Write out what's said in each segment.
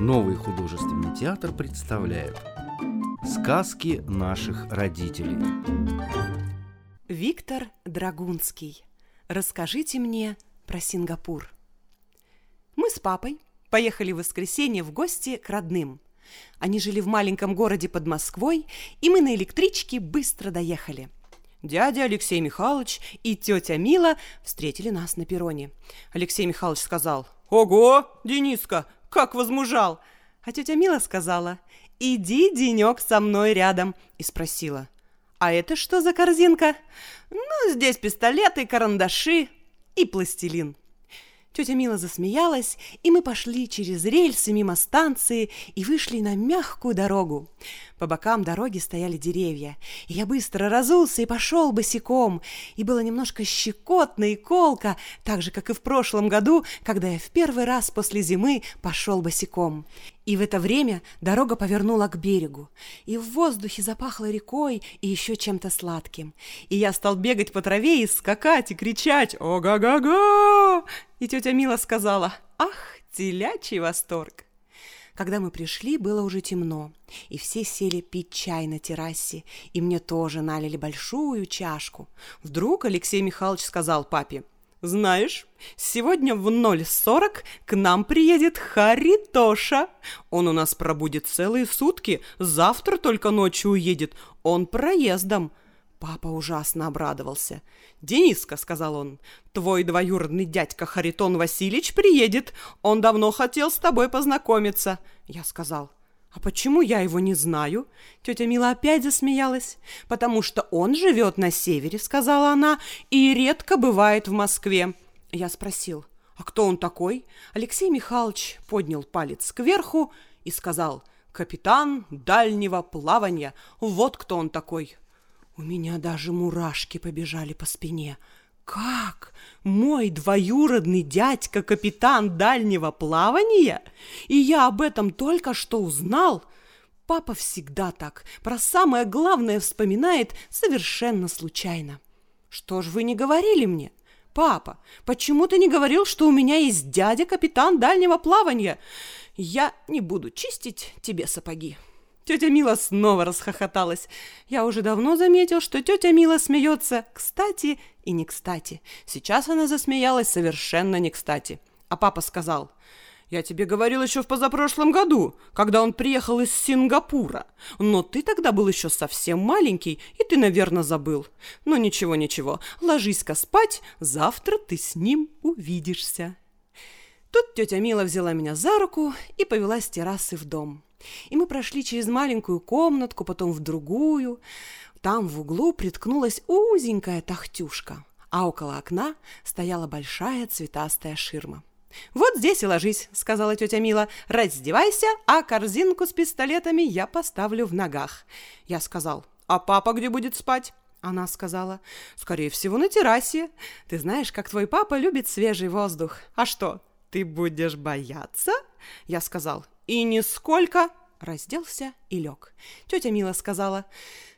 Новый художественный театр представляет Сказки наших родителей Виктор Драгунский. Расскажите мне про Сингапур. Мы с папой поехали в воскресенье в гости к родным. Они жили в маленьком городе под Москвой, и мы на электричке быстро доехали. Дядя Алексей Михайлович и тетя Мила встретили нас на перроне. Алексей Михайлович сказал, «Ого, Дениска, как возмужал!» А тетя Мила сказала, «Иди, денек, со мной рядом», и спросила, «А это что за корзинка?» «Ну, здесь пистолеты, карандаши и пластилин». Тетя Мила засмеялась, и мы пошли через рельсы мимо станции и вышли на мягкую дорогу. По бокам дороги стояли деревья, и я быстро разулся и пошел босиком, и было немножко щекотно и колко, так же, как и в прошлом году, когда я в первый раз после зимы пошел босиком. И в это время дорога повернула к берегу, и в воздухе запахло рекой и еще чем-то сладким. И я стал бегать по траве и скакать, и кричать «Ого-го-го!» И тетя Мила сказала «Ах, телячий восторг!» Когда мы пришли, было уже темно, и все сели пить чай на террасе, и мне тоже налили большую чашку. Вдруг Алексей Михайлович сказал папе, «Знаешь, сегодня в 0.40 к нам приедет Харитоша. Он у нас пробудет целые сутки, завтра только ночью уедет, он проездом». Папа ужасно обрадовался. «Дениска», — сказал он, — «твой двоюродный дядька Харитон Васильевич приедет. Он давно хотел с тобой познакомиться». Я сказал, «А почему я его не знаю?» Тетя Мила опять засмеялась. «Потому что он живет на севере», — сказала она, «и редко бывает в Москве». Я спросил, «А кто он такой?» Алексей Михайлович поднял палец кверху и сказал, «Капитан дальнего плавания. Вот кто он такой». У меня даже мурашки побежали по спине. Как? Мой двоюродный дядька капитан дальнего плавания? И я об этом только что узнал? Папа всегда так, про самое главное вспоминает совершенно случайно. Что ж вы не говорили мне? Папа, почему ты не говорил, что у меня есть дядя капитан дальнего плавания? Я не буду чистить тебе сапоги. Тетя Мила снова расхохоталась. Я уже давно заметил, что тетя Мила смеется кстати и не кстати. Сейчас она засмеялась совершенно не кстати. А папа сказал, «Я тебе говорил еще в позапрошлом году, когда он приехал из Сингапура. Но ты тогда был еще совсем маленький, и ты, наверное, забыл. Но ничего, ничего, ложись-ка спать, завтра ты с ним увидишься». Тут тетя Мила взяла меня за руку и повела с террасы в дом. И мы прошли через маленькую комнатку, потом в другую. Там в углу приткнулась узенькая тахтюшка, а около окна стояла большая цветастая ширма. «Вот здесь и ложись», — сказала тетя Мила. «Раздевайся, а корзинку с пистолетами я поставлю в ногах». Я сказал, «А папа где будет спать?» Она сказала, «Скорее всего, на террасе. Ты знаешь, как твой папа любит свежий воздух. А что, ты будешь бояться?» Я сказал, и нисколько разделся и лег. Тетя Мила сказала,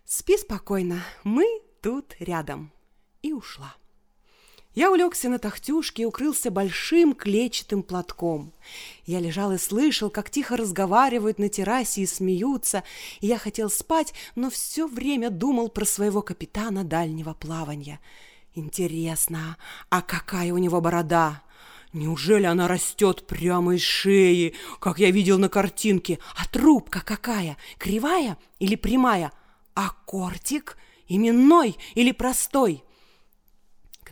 «Спи спокойно, мы тут рядом». И ушла. Я улегся на тахтюшке и укрылся большим клетчатым платком. Я лежал и слышал, как тихо разговаривают на террасе и смеются, и я хотел спать, но все время думал про своего капитана дальнего плавания. Интересно, а какая у него борода? Неужели она растет прямо из шеи, как я видел на картинке? А трубка какая? Кривая или прямая? А кортик именной или простой?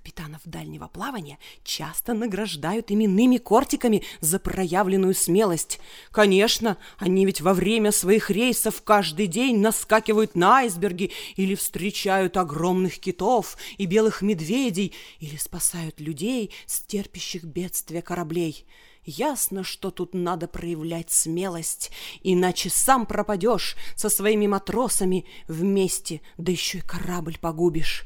Капитанов дальнего плавания часто награждают именными кортиками за проявленную смелость. Конечно, они ведь во время своих рейсов каждый день наскакивают на айсберги или встречают огромных китов и белых медведей или спасают людей с терпящих бедствия кораблей. Ясно, что тут надо проявлять смелость, иначе сам пропадешь со своими матросами вместе, да еще и корабль погубишь.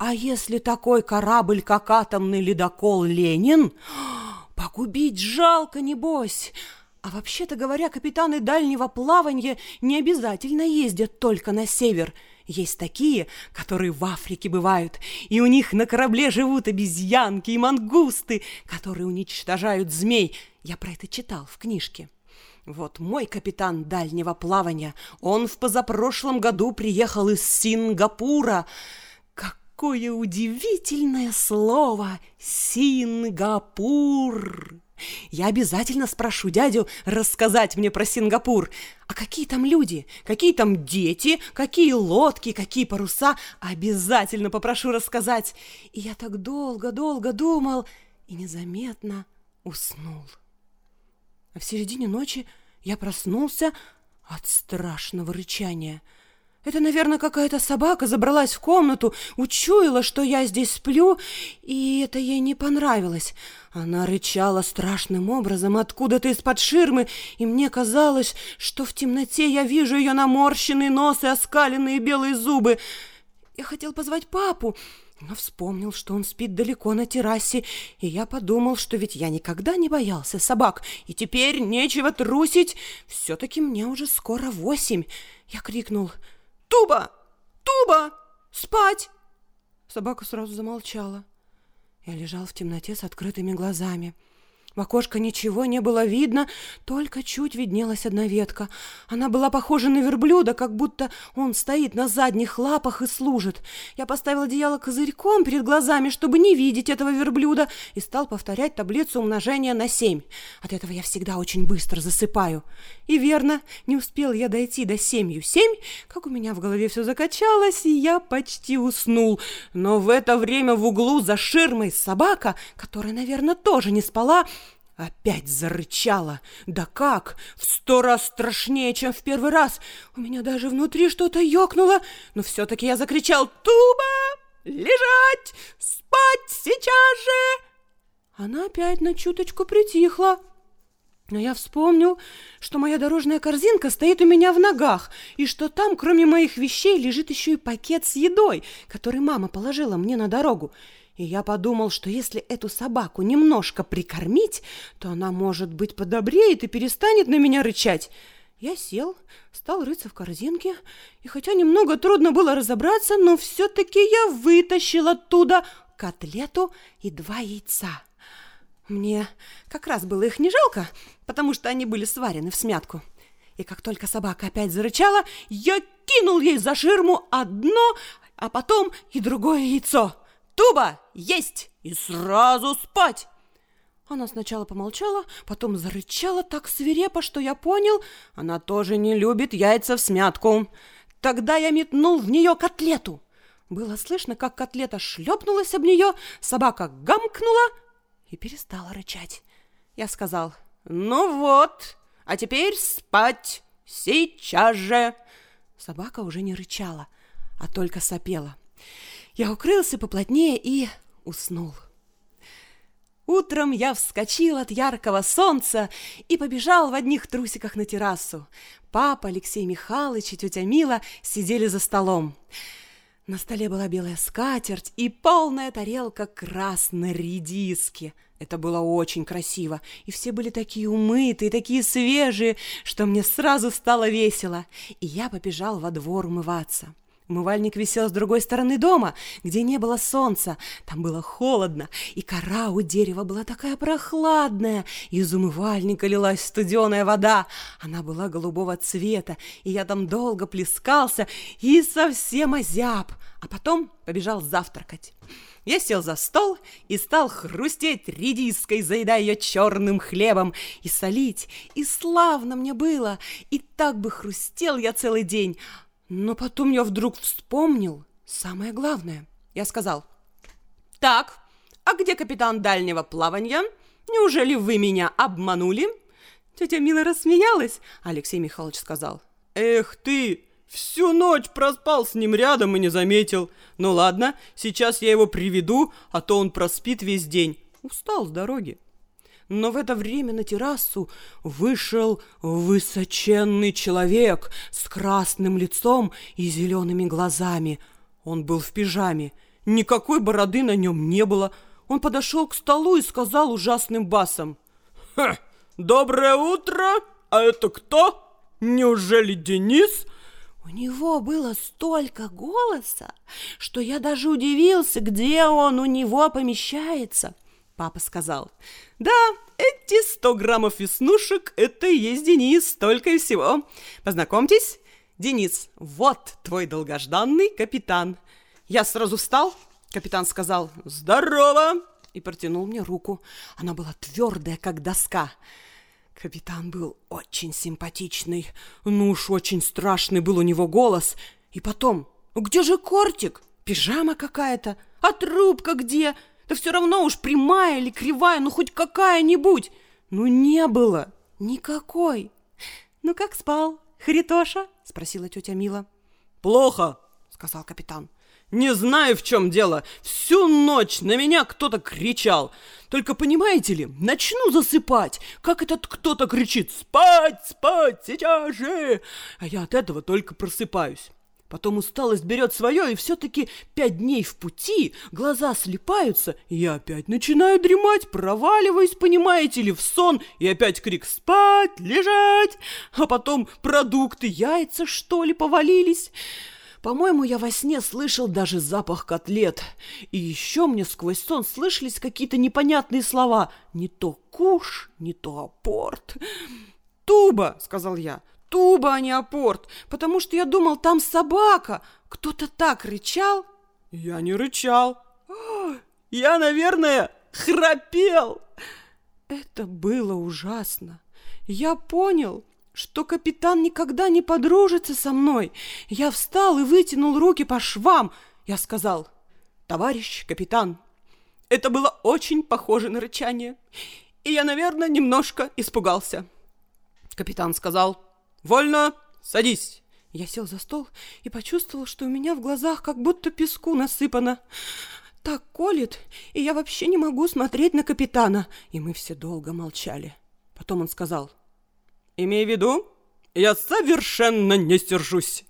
А если такой корабль, как атомный ледокол Ленин, погубить жалко, небось. А вообще-то говоря, капитаны дальнего плавания не обязательно ездят только на север. Есть такие, которые в Африке бывают, и у них на корабле живут обезьянки и мангусты, которые уничтожают змей. Я про это читал в книжке. Вот мой капитан дальнего плавания, он в позапрошлом году приехал из Сингапура. Какое удивительное слово «Сингапур». Я обязательно спрошу дядю рассказать мне про Сингапур. А какие там люди, какие там дети, какие лодки, какие паруса. Обязательно попрошу рассказать. И я так долго-долго думал и незаметно уснул. А в середине ночи я проснулся от страшного рычания – это, наверное, какая-то собака забралась в комнату, учуяла, что я здесь сплю, и это ей не понравилось. Она рычала страшным образом откуда-то из-под ширмы, и мне казалось, что в темноте я вижу ее наморщенный нос и оскаленные белые зубы. Я хотел позвать папу, но вспомнил, что он спит далеко на террасе, и я подумал, что ведь я никогда не боялся собак, и теперь нечего трусить. Все-таки мне уже скоро восемь. Я крикнул — Туба! Туба! Спать!» Собака сразу замолчала. Я лежал в темноте с открытыми глазами. В окошко ничего не было видно, только чуть виднелась одна ветка. Она была похожа на верблюда, как будто он стоит на задних лапах и служит. Я поставил одеяло козырьком перед глазами, чтобы не видеть этого верблюда, и стал повторять таблицу умножения на семь. От этого я всегда очень быстро засыпаю. И верно, не успел я дойти до семью семь, как у меня в голове все закачалось, и я почти уснул. Но в это время в углу за ширмой собака, которая, наверное, тоже не спала, Опять зарычала. Да как? В сто раз страшнее, чем в первый раз. У меня даже внутри что-то ёкнуло, но все-таки я закричал «Туба! Лежать! Спать сейчас же!» Она опять на чуточку притихла. Но я вспомнил, что моя дорожная корзинка стоит у меня в ногах, и что там, кроме моих вещей, лежит еще и пакет с едой, который мама положила мне на дорогу. И я подумал, что если эту собаку немножко прикормить, то она, может быть, подобреет и перестанет на меня рычать. Я сел, стал рыться в корзинке, и хотя немного трудно было разобраться, но все-таки я вытащил оттуда котлету и два яйца. Мне как раз было их не жалко, потому что они были сварены в смятку. И как только собака опять зарычала, я кинул ей за ширму одно, а потом и другое яйцо. Туба, есть! И сразу спать!» Она сначала помолчала, потом зарычала так свирепо, что я понял, она тоже не любит яйца в смятку. Тогда я метнул в нее котлету. Было слышно, как котлета шлепнулась об нее, собака гамкнула и перестала рычать. Я сказал, «Ну вот, а теперь спать, сейчас же!» Собака уже не рычала, а только сопела. Я укрылся поплотнее и уснул. Утром я вскочил от яркого солнца и побежал в одних трусиках на террасу. Папа, Алексей Михайлович и тетя Мила сидели за столом. На столе была белая скатерть и полная тарелка красной редиски. Это было очень красиво, и все были такие умытые, такие свежие, что мне сразу стало весело, и я побежал во двор умываться. Умывальник висел с другой стороны дома, где не было солнца. Там было холодно, и кора у дерева была такая прохладная. Из умывальника лилась студеная вода. Она была голубого цвета, и я там долго плескался и совсем озяб. А потом побежал завтракать. Я сел за стол и стал хрустеть редиской, заедая ее черным хлебом, и солить, и славно мне было, и так бы хрустел я целый день. Но потом я вдруг вспомнил самое главное. Я сказал, «Так, а где капитан дальнего плавания? Неужели вы меня обманули?» Тетя Мила рассмеялась. Алексей Михайлович сказал, «Эх ты, всю ночь проспал с ним рядом и не заметил. Ну ладно, сейчас я его приведу, а то он проспит весь день. Устал с дороги». Но в это время на террасу вышел высоченный человек с красным лицом и зелеными глазами. Он был в пижаме, никакой бороды на нем не было. Он подошел к столу и сказал ужасным басом. «Ха! Доброе утро! А это кто? Неужели Денис?» У него было столько голоса, что я даже удивился, где он у него помещается. Папа сказал, «Да, это 200 граммов веснушек – это и есть Денис, только и всего. Познакомьтесь, Денис, вот твой долгожданный капитан. Я сразу встал, капитан сказал «Здорово!» и протянул мне руку. Она была твердая, как доска. Капитан был очень симпатичный, ну уж очень страшный был у него голос. И потом, где же кортик? Пижама какая-то, а трубка где? Да все равно уж прямая или кривая, ну хоть какая-нибудь. Ну не было никакой. Ну как спал, Харитоша? Спросила тетя Мила. Плохо, сказал капитан. Не знаю, в чем дело. Всю ночь на меня кто-то кричал. Только понимаете ли, начну засыпать, как этот кто-то кричит «Спать, спать, сейчас же!» А я от этого только просыпаюсь. Потом усталость берет свое, и все-таки пять дней в пути, глаза слепаются, и я опять начинаю дремать, проваливаюсь, понимаете ли, в сон, и опять крик «Спать! Лежать!» А потом продукты, яйца, что ли, повалились. По-моему, я во сне слышал даже запах котлет. И еще мне сквозь сон слышались какие-то непонятные слова. Не то куш, не то апорт. «Туба!» — сказал я туба, а не апорт, потому что я думал, там собака. Кто-то так рычал. Я не рычал. Я, наверное, храпел. Это было ужасно. Я понял, что капитан никогда не подружится со мной. Я встал и вытянул руки по швам. Я сказал, товарищ капитан, это было очень похоже на рычание. И я, наверное, немножко испугался. Капитан сказал, «Вольно! Садись!» Я сел за стол и почувствовал, что у меня в глазах как будто песку насыпано. Так колет, и я вообще не могу смотреть на капитана. И мы все долго молчали. Потом он сказал, «Имей в виду, я совершенно не сержусь».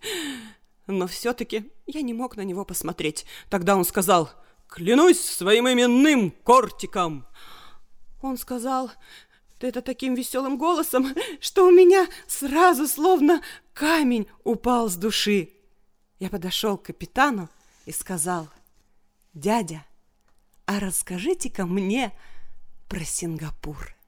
Но все-таки я не мог на него посмотреть. Тогда он сказал, «Клянусь своим именным кортиком!» Он сказал, это таким веселым голосом, что у меня сразу словно камень упал с души. Я подошел к капитану и сказал, «Дядя, а расскажите-ка мне про Сингапур».